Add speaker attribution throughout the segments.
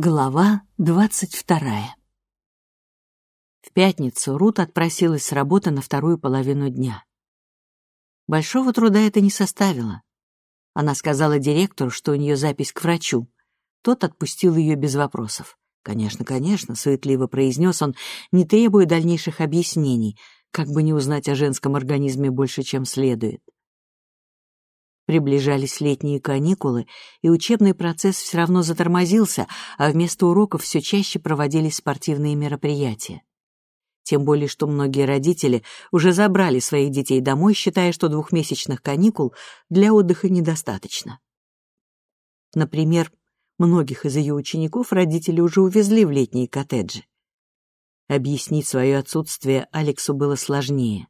Speaker 1: Глава двадцать вторая В пятницу Рут отпросилась с работы на вторую половину дня. Большого труда это не составило. Она сказала директору, что у нее запись к врачу. Тот отпустил ее без вопросов. «Конечно, конечно», — суетливо произнес он, не требуя дальнейших объяснений, как бы не узнать о женском организме больше, чем следует. Приближались летние каникулы, и учебный процесс все равно затормозился, а вместо уроков все чаще проводились спортивные мероприятия. Тем более, что многие родители уже забрали своих детей домой, считая, что двухмесячных каникул для отдыха недостаточно. Например, многих из ее учеников родители уже увезли в летние коттеджи. Объяснить свое отсутствие Алексу было сложнее.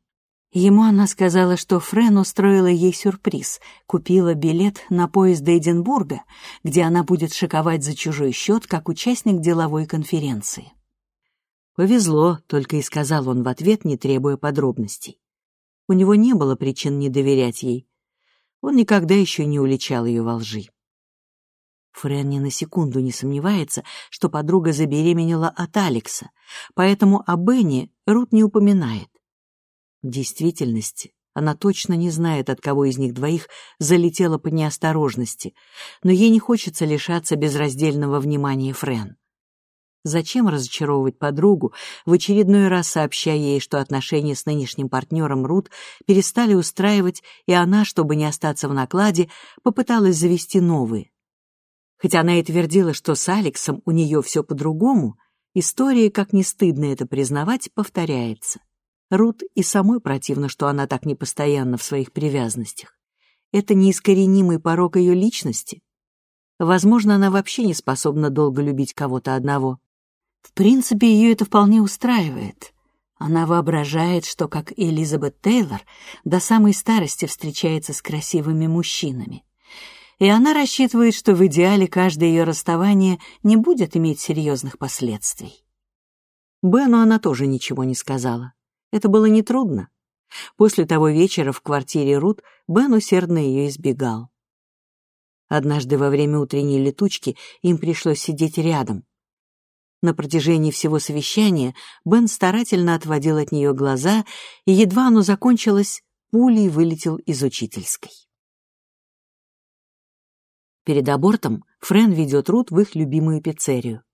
Speaker 1: Ему она сказала, что Френ устроила ей сюрприз, купила билет на поезд до Эдинбурга, где она будет шиковать за чужой счет, как участник деловой конференции. «Повезло», — только и сказал он в ответ, не требуя подробностей. У него не было причин не доверять ей. Он никогда еще не уличал ее во лжи. Френ ни на секунду не сомневается, что подруга забеременела от Алекса, поэтому о Бенни Рут не упоминает. В действительности она точно не знает, от кого из них двоих залетела по неосторожности, но ей не хочется лишаться безраздельного внимания Френ. Зачем разочаровывать подругу, в очередной раз сообщая ей, что отношения с нынешним партнером Рут перестали устраивать, и она, чтобы не остаться в накладе, попыталась завести новые. Хотя она и твердила, что с Алексом у нее все по-другому, история, как не стыдно это признавать, повторяется. Рут и самой противно, что она так непостоянна в своих привязанностях. Это неискоренимый порог ее личности. Возможно, она вообще не способна долго любить кого-то одного. В принципе, ее это вполне устраивает. Она воображает, что, как Элизабет Тейлор, до самой старости встречается с красивыми мужчинами. И она рассчитывает, что в идеале каждое ее расставание не будет иметь серьезных последствий. Бену она тоже ничего не сказала. Это было нетрудно. После того вечера в квартире Рут Бен усердно ее избегал. Однажды во время утренней летучки им пришлось сидеть рядом. На протяжении всего совещания Бен старательно отводил от нее глаза, и едва оно закончилось, пулей вылетел из учительской. Перед абортом Френ ведет Рут в их любимую пиццерию.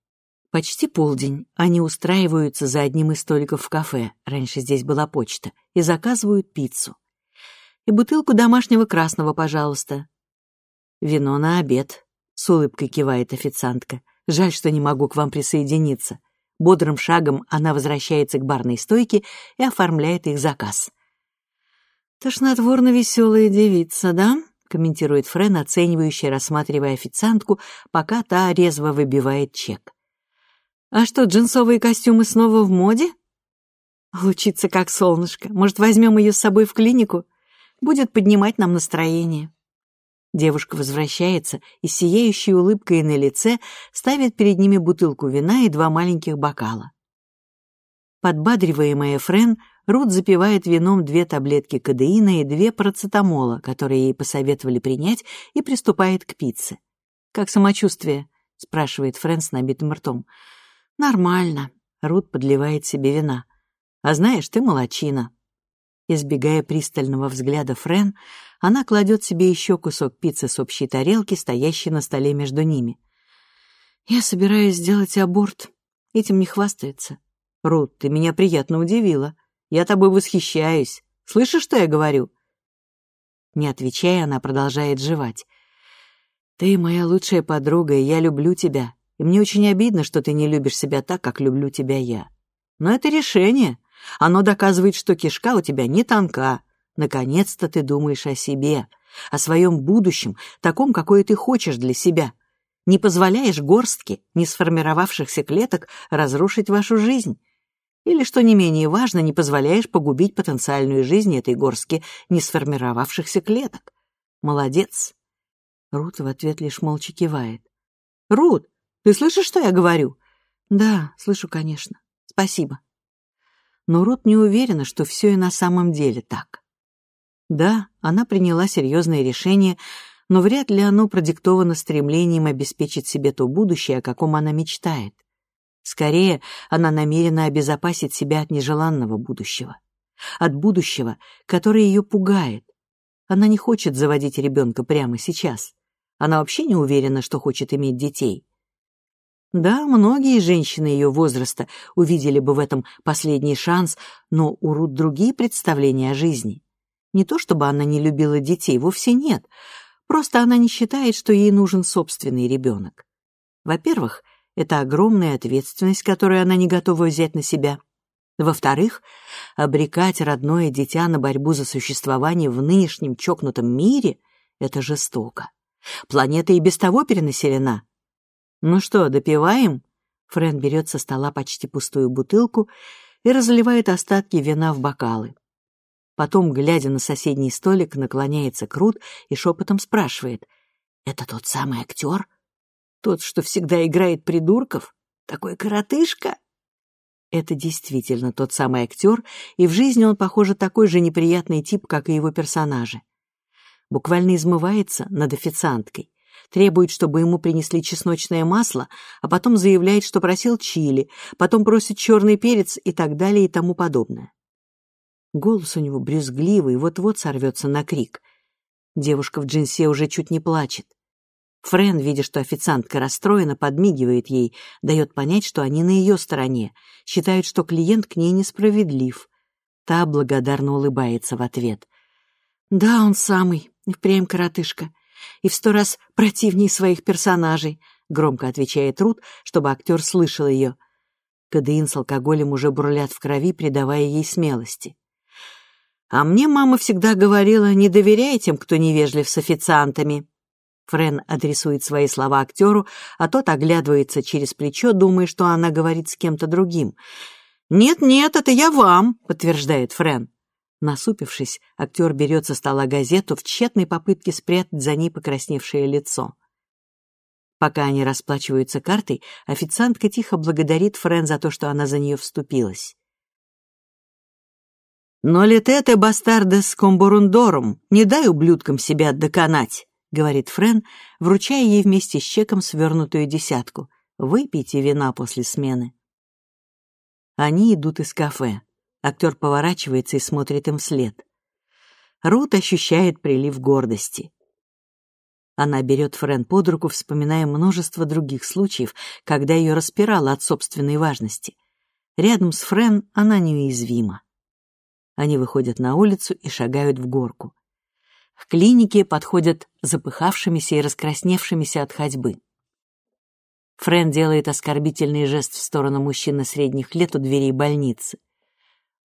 Speaker 1: Почти полдень. Они устраиваются за одним из столиков в кафе, раньше здесь была почта, и заказывают пиццу. И бутылку домашнего красного, пожалуйста. Вино на обед. С улыбкой кивает официантка. Жаль, что не могу к вам присоединиться. Бодрым шагом она возвращается к барной стойке и оформляет их заказ. «Тошнотворно веселая девица, да?» — комментирует Френ, оценивающий, рассматривая официантку, пока та резво выбивает чек. А что, джинсовые костюмы снова в моде? Лучится как солнышко. Может, возьмем ее с собой в клинику? Будет поднимать нам настроение. Девушка возвращается и с сияющей улыбкой на лице ставит перед ними бутылку вина и два маленьких бокала. Подбадриваемая Френ, Рут запивает вином две таблетки кадеина и две парацетамола, которые ей посоветовали принять, и приступает к пицце. «Как самочувствие?» — спрашивает Френ с набитым ртом. «Нормально», — Рут подливает себе вина. «А знаешь, ты молочина». Избегая пристального взгляда Френ, она кладет себе еще кусок пиццы с общей тарелки, стоящей на столе между ними. «Я собираюсь сделать аборт. Этим не хвастается». «Рут, ты меня приятно удивила. Я тобой восхищаюсь. Слышишь, что я говорю?» Не отвечая, она продолжает жевать. «Ты моя лучшая подруга, и я люблю тебя и мне очень обидно, что ты не любишь себя так, как люблю тебя я. Но это решение. Оно доказывает, что кишка у тебя не тонка. Наконец-то ты думаешь о себе, о своем будущем, таком, какое ты хочешь для себя. Не позволяешь горстке не сформировавшихся клеток разрушить вашу жизнь. Или, что не менее важно, не позволяешь погубить потенциальную жизнь этой горстки не сформировавшихся клеток. Молодец. Рут в ответ лишь молча кивает. «Рут, ты слышишь, что я говорю?» «Да, слышу, конечно. Спасибо». Но Рут не уверена, что все и на самом деле так. Да, она приняла серьезное решение, но вряд ли оно продиктовано стремлением обеспечить себе то будущее, о каком она мечтает. Скорее, она намерена обезопасить себя от нежеланного будущего. От будущего, которое ее пугает. Она не хочет заводить ребенка прямо сейчас. Она вообще не уверена, что хочет иметь детей. Да, многие женщины ее возраста увидели бы в этом последний шанс, но у Рут другие представления о жизни. Не то чтобы она не любила детей, вовсе нет. Просто она не считает, что ей нужен собственный ребенок. Во-первых, это огромная ответственность, которую она не готова взять на себя. Во-вторых, обрекать родное дитя на борьбу за существование в нынешнем чокнутом мире — это жестоко. Планета и без того перенаселена. Ну что, допиваем? Френ берет со стола почти пустую бутылку и разливает остатки вина в бокалы. Потом, глядя на соседний столик, наклоняется к Рут и шепотом спрашивает. «Это тот самый актер?» Тот, что всегда играет придурков? Такой коротышка? Это действительно тот самый актер, и в жизни он, похоже, такой же неприятный тип, как и его персонажи. Буквально измывается над официанткой, требует, чтобы ему принесли чесночное масло, а потом заявляет, что просил чили, потом просит черный перец и так далее и тому подобное. Голос у него брюзгливый, вот-вот сорвется на крик. Девушка в джинсе уже чуть не плачет. Френ, видя, что официантка расстроена, подмигивает ей, дает понять, что они на ее стороне, считают, что клиент к ней несправедлив. Та благодарно улыбается в ответ. «Да, он самый, впрямь коротышка, и в сто раз противнее своих персонажей», громко отвечает Рут, чтобы актер слышал ее. Кадеин с алкоголем уже бурлят в крови, придавая ей смелости. «А мне мама всегда говорила, не доверяй тем, кто невежлив с официантами», Френ адресует свои слова актеру, а тот оглядывается через плечо, думая, что она говорит с кем-то другим. «Нет-нет, это я вам», — подтверждает Френ. Насупившись, актер берет со стола газету в тщетной попытке спрятать за ней покрасневшее лицо. Пока они расплачиваются картой, официантка тихо благодарит Френ за то, что она за нее вступилась. «Но летете бастардес комборундорум, не дай ублюдкам себя доконать!» говорит Френ, вручая ей вместе с чеком свернутую десятку. «Выпейте вина после смены». Они идут из кафе. Актер поворачивается и смотрит им вслед. Рут ощущает прилив гордости. Она берет Френ под руку, вспоминая множество других случаев, когда ее распирало от собственной важности. Рядом с Френ она неуязвима. Они выходят на улицу и шагают в горку. К клинике подходят запыхавшимися и раскрасневшимися от ходьбы. Френ делает оскорбительный жест в сторону мужчины средних лет у дверей больницы.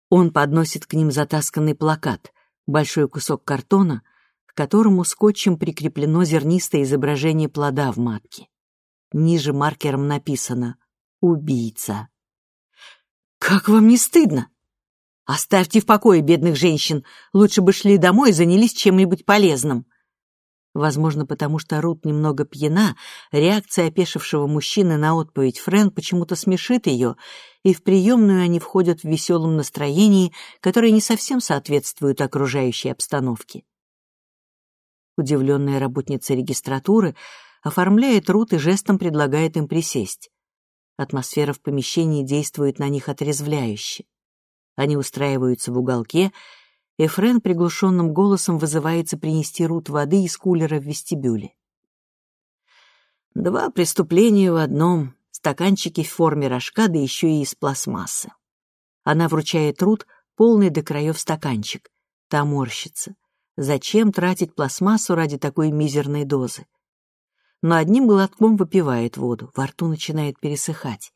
Speaker 1: Он подносит к ним затасканный плакат, большой кусок картона, к которому скотчем прикреплено зернистое изображение плода в матке. Ниже маркером написано «Убийца». «Как вам не стыдно?» Оставьте в покое бедных женщин. Лучше бы шли домой и занялись чем-нибудь полезным. Возможно, потому что Рут немного пьяна, реакция опешившего мужчины на отповедь Френ почему-то смешит ее, и в приемную они входят в веселом настроении, которое не совсем соответствует окружающей обстановке. Удивленная работница регистратуры оформляет Рут и жестом предлагает им присесть. Атмосфера в помещении действует на них отрезвляюще. Они устраиваются в уголке, и Френ приглушенным голосом вызывается принести Рут воды из кулера в вестибюле. Два преступления в одном, стаканчики в форме рожка, да еще и из пластмассы. Она вручает Рут полный до краев стаканчик. Та морщится. Зачем тратить пластмассу ради такой мизерной дозы? Но одним глотком выпивает воду, во рту начинает пересыхать.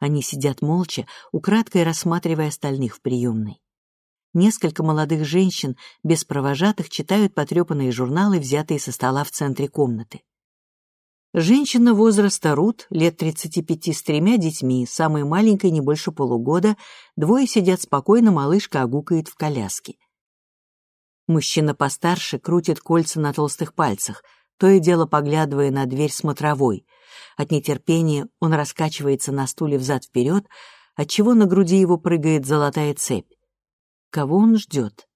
Speaker 1: Они сидят молча, украдкой рассматривая остальных в приемной. Несколько молодых женщин без провожатых читают потрепанные журналы, взятые со стола в центре комнаты. Женщина возраста Рут, лет 35 с тремя детьми, самой маленькой не больше полугода, двое сидят спокойно, малышка огукает в коляске. Мужчина постарше крутит кольца на толстых пальцах, то и дело поглядывая на дверь смотровой — от нетерпения он раскачивается на стуле взад-вперед, отчего на груди его прыгает золотая цепь. Кого он ждет?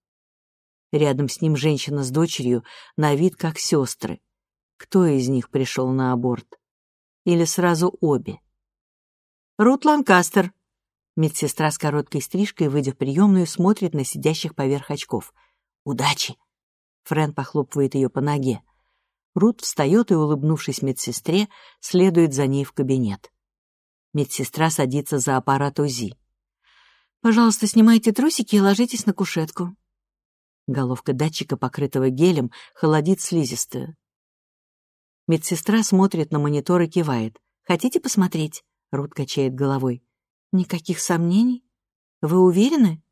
Speaker 1: Рядом с ним женщина с дочерью, на вид как сестры. Кто из них пришел на аборт? Или сразу обе? «Рут Ланкастер!» Медсестра с короткой стрижкой, выйдя в приемную, смотрит на сидящих поверх очков. «Удачи!» Френ похлопывает ее по ноге. Рут встает и, улыбнувшись медсестре, следует за ней в кабинет. Медсестра садится за аппарат УЗИ. «Пожалуйста, снимайте трусики и ложитесь на кушетку». Головка датчика, покрытого гелем, холодит слизистую. Медсестра смотрит на монитор и кивает. «Хотите посмотреть?» Рут качает головой. «Никаких сомнений? Вы уверены?»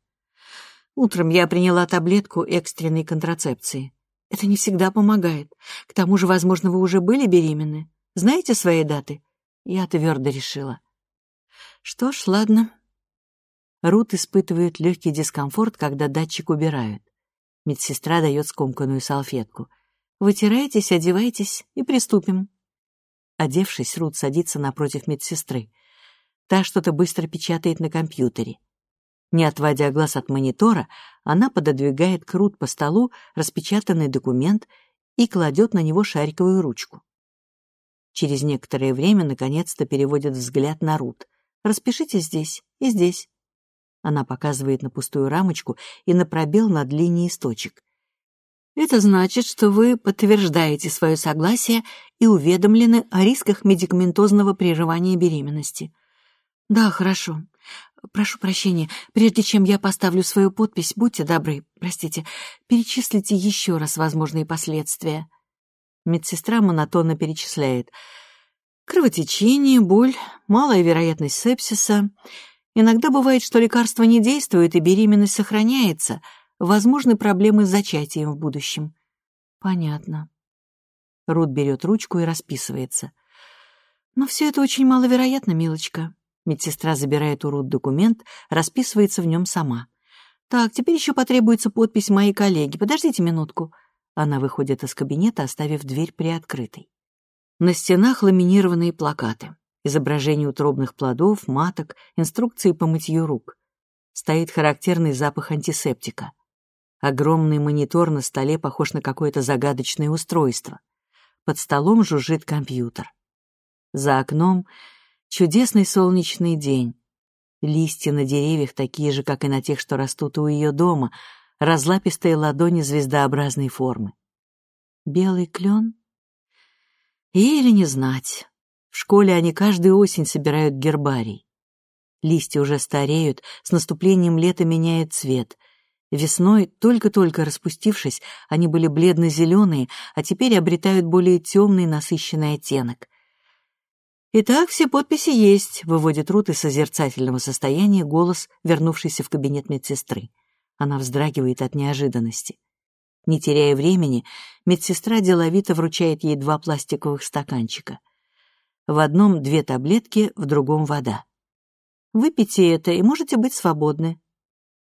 Speaker 1: «Утром я приняла таблетку экстренной контрацепции. Это не всегда помогает. К тому же, возможно, вы уже были беременны. Знаете свои даты?» Я твердо решила. «Что ж, ладно». Рут испытывает легкий дискомфорт, когда датчик убирают. Медсестра дает скомканную салфетку. «Вытирайтесь, одевайтесь и приступим». Одевшись, Рут садится напротив медсестры. Та что-то быстро печатает на компьютере. Не отводя глаз от монитора, она пододвигает к Рут по столу распечатанный документ и кладет на него шариковую ручку. Через некоторое время наконец-то переводит взгляд на Рут. «Распишите здесь и здесь». Она показывает на пустую рамочку и на пробел над линией точек. Это значит, что вы подтверждаете свое согласие и уведомлены о рисках медикаментозного прерывания беременности. Да, хорошо. Прошу прощения, прежде чем я поставлю свою подпись, будьте добры, простите, перечислите еще раз возможные последствия. Медсестра монотонно перечисляет. Кровотечение, боль, малая вероятность сепсиса. Иногда бывает, что лекарство не действует и беременность сохраняется — Возможны проблемы с зачатием в будущем. Понятно. Рут берет ручку и расписывается. Но все это очень маловероятно, милочка. Медсестра забирает у Рут документ, расписывается в нем сама. Так, теперь еще потребуется подпись моей коллеги. Подождите минутку. Она выходит из кабинета, оставив дверь приоткрытой. На стенах ламинированные плакаты. Изображения утробных плодов, маток, инструкции по мытью рук. Стоит характерный запах антисептика. Огромный монитор на столе похож на какое-то загадочное устройство. Под столом жужжит компьютер. За окном чудесный солнечный день. Листья на деревьях такие же, как и на тех, что растут у ее дома, разлапистые ладони звездообразной формы. Белый клен? Или не знать. В школе они каждую осень собирают гербарий. Листья уже стареют, с наступлением лета меняет цвет — Весной, только-только распустившись, они были бледно-зеленые, а теперь обретают более темный насыщенный оттенок. «Итак, все подписи есть», — выводит Рут из созерцательного состояния голос, вернувшийся в кабинет медсестры. Она вздрагивает от неожиданности. Не теряя времени, медсестра деловито вручает ей два пластиковых стаканчика. В одном две таблетки, в другом вода. «Выпейте это, и можете быть свободны»,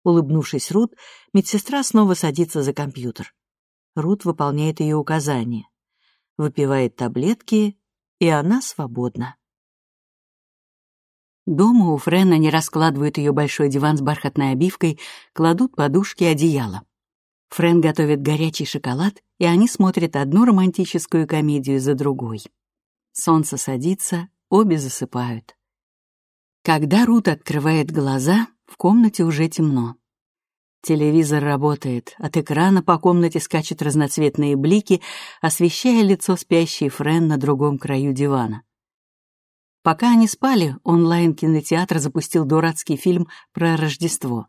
Speaker 1: Улыбнувшись Рут, медсестра снова садится за компьютер. Рут выполняет ее указания. Выпивает таблетки, и она свободна. Дома у Френа не раскладывают ее большой диван с бархатной обивкой, кладут подушки и одеяло. Френ готовит горячий шоколад, и они смотрят одну романтическую комедию за другой. Солнце садится, обе засыпают. Когда Рут открывает глаза, в комнате уже темно. Телевизор работает, от экрана по комнате скачут разноцветные блики, освещая лицо спящей Френ на другом краю дивана. Пока они спали, онлайн-кинотеатр запустил дурацкий фильм про Рождество.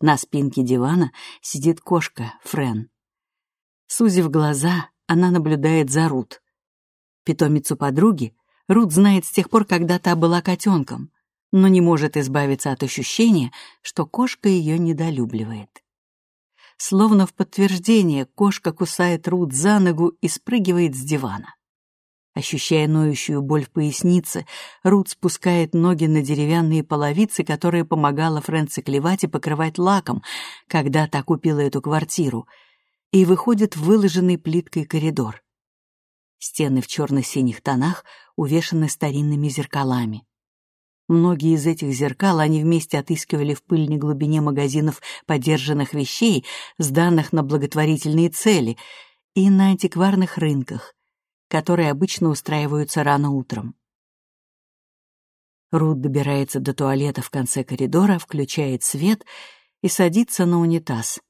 Speaker 1: На спинке дивана сидит кошка, Френ. Сузив глаза, она наблюдает за Рут. Питомицу подруги Рут знает с тех пор, когда та была котенком но не может избавиться от ощущения, что кошка ее недолюбливает. Словно в подтверждение, кошка кусает Рут за ногу и спрыгивает с дивана. Ощущая ноющую боль в пояснице, Рут спускает ноги на деревянные половицы, которые помогала Фрэнси клевать и покрывать лаком, когда та купила эту квартиру, и выходит в выложенный плиткой коридор. Стены в черно-синих тонах увешаны старинными зеркалами. Многие из этих зеркал они вместе отыскивали в пыльной глубине магазинов подержанных вещей, сданных на благотворительные цели, и на антикварных рынках, которые обычно устраиваются рано утром. Рут добирается до туалета в конце коридора, включает свет и садится на унитаз.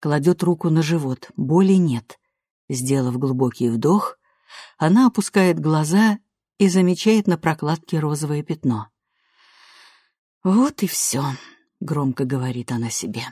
Speaker 1: Кладет руку на живот, боли нет. Сделав глубокий вдох, она опускает глаза и замечает на прокладке розовое пятно. «Вот и все», — громко говорит она себе.